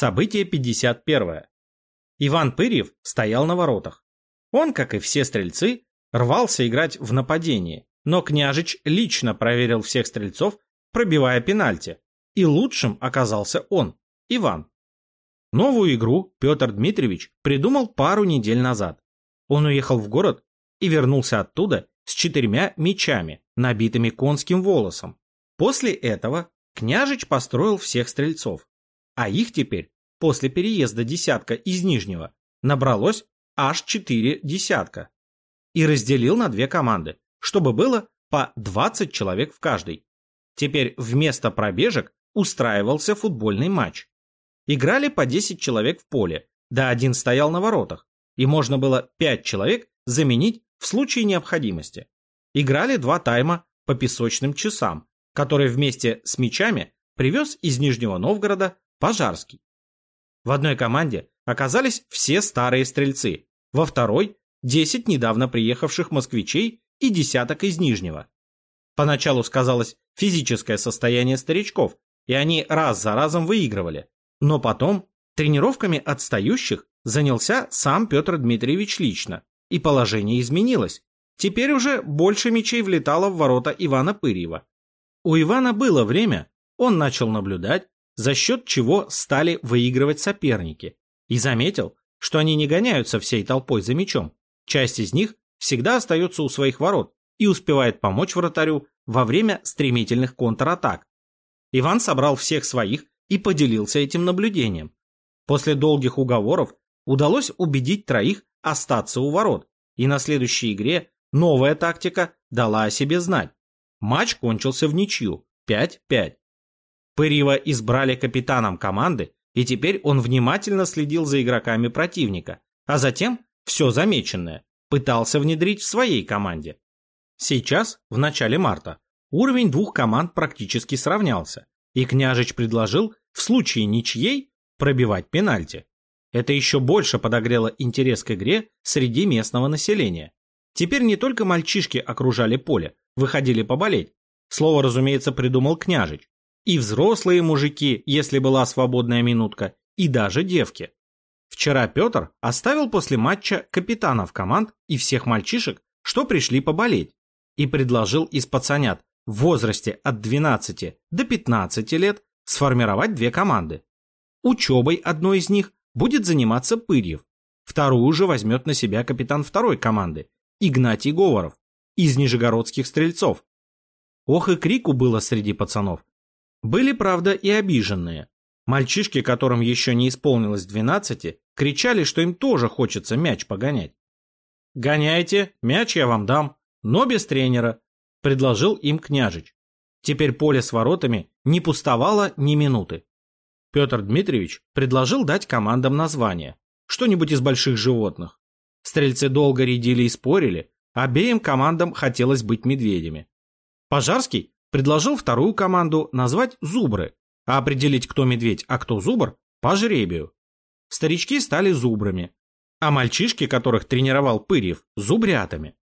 Событие 51. Иван Пырьев стоял на воротах. Он, как и все стрельцы, рвался играть в нападение, но княжич лично проверил всех стрельцов, пробивая пенальти, и лучшим оказался он, Иван. Новую игру Петр Дмитриевич придумал пару недель назад. Он уехал в город и вернулся оттуда с четырьмя мечами, набитыми конским волосом. После этого княжич построил всех стрельцов, а их теперь, после переезда десятка из Нижнего, набралось аж четыре десятка. И разделил на две команды, чтобы было по 20 человек в каждой. Теперь вместо пробежек устраивался футбольный матч. Играли по 10 человек в поле, да один стоял на воротах, и можно было 5 человек заменить в случае необходимости. Играли два тайма по песочным часам, которые вместе с мячами привез из Нижнего Новгорода Пожарский. В одной команде оказались все старые стрельцы, во второй – 10 недавно приехавших москвичей и десяток из Нижнего. Поначалу сказалось физическое состояние старичков, и они раз за разом выигрывали. Но потом тренировками отстающих занялся сам Петр Дмитриевич лично, и положение изменилось. Теперь уже больше мячей влетало в ворота Ивана Пырьева. У Ивана было время, он начал наблюдать, за счет чего стали выигрывать соперники, и заметил, что они не гоняются всей толпой за мячом. Часть из них всегда остается у своих ворот и успевает помочь вратарю во время стремительных контратак. Иван собрал всех своих и поделился этим наблюдением. После долгих уговоров удалось убедить троих остаться у ворот, и на следующей игре новая тактика дала о себе знать. Матч кончился в ничью 5-5. Пырьева избрали капитаном команды, и теперь он внимательно следил за игроками противника, а затем все замеченное пытался внедрить в своей команде. Сейчас, в начале марта, уровень двух команд практически сравнялся, и Княжич предложил в случае ничьей пробивать пенальти. Это еще больше подогрело интерес к игре среди местного населения. Теперь не только мальчишки окружали поле, выходили поболеть. Слово, разумеется, придумал Княжич и взрослые мужики, если была свободная минутка, и даже девки. Вчера Петр оставил после матча капитанов команд и всех мальчишек, что пришли поболеть, и предложил из пацанят в возрасте от 12 до 15 лет сформировать две команды. Учебой одной из них будет заниматься Пырьев, вторую же возьмет на себя капитан второй команды, Игнатий Говоров, из нижегородских стрельцов. Ох и крику было среди пацанов, были, правда, и обиженные. Мальчишки, которым еще не исполнилось 12, кричали, что им тоже хочется мяч погонять. «Гоняйте, мяч я вам дам, но без тренера», – предложил им княжич. Теперь поле с воротами не пустовало ни минуты. Петр Дмитриевич предложил дать командам название, что-нибудь из больших животных. Стрельцы долго рядили и спорили, обеим командам хотелось быть медведями. Пожарский предложил вторую команду назвать «зубры», а определить, кто медведь, а кто зубр, по жребию. Старички стали зубрами, а мальчишки, которых тренировал Пырьев, зубрятами.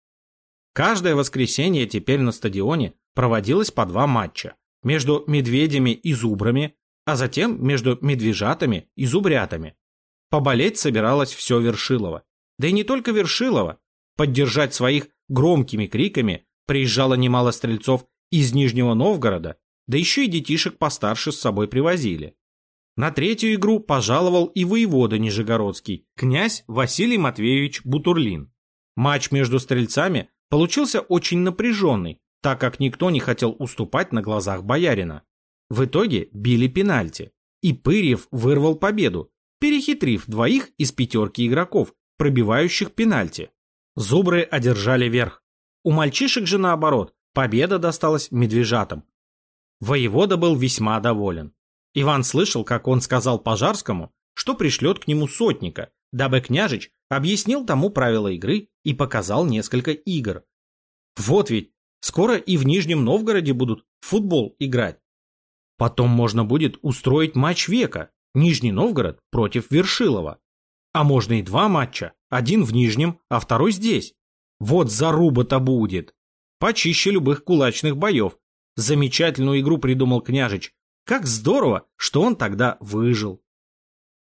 Каждое воскресенье теперь на стадионе проводилось по два матча между медведями и зубрами, а затем между медвежатами и зубрятами. Поболеть собиралось все Вершилово. Да и не только Вершилово. Поддержать своих громкими криками приезжало немало стрельцов из Нижнего Новгорода, да еще и детишек постарше с собой привозили. На третью игру пожаловал и воевода Нижегородский, князь Василий Матвеевич Бутурлин. Матч между стрельцами получился очень напряженный, так как никто не хотел уступать на глазах боярина. В итоге били пенальти, и Пырьев вырвал победу, перехитрив двоих из пятерки игроков, пробивающих пенальти. Зубры одержали верх. У мальчишек же наоборот, Победа досталась медвежатам. Воевода был весьма доволен. Иван слышал, как он сказал Пожарскому, что пришлет к нему сотника, дабы княжич объяснил тому правила игры и показал несколько игр. Вот ведь, скоро и в Нижнем Новгороде будут в футбол играть. Потом можно будет устроить матч века, Нижний Новгород против Вершилова. А можно и два матча, один в Нижнем, а второй здесь. Вот заруба-то будет. Почище любых кулачных боев. Замечательную игру придумал княжич. Как здорово, что он тогда выжил.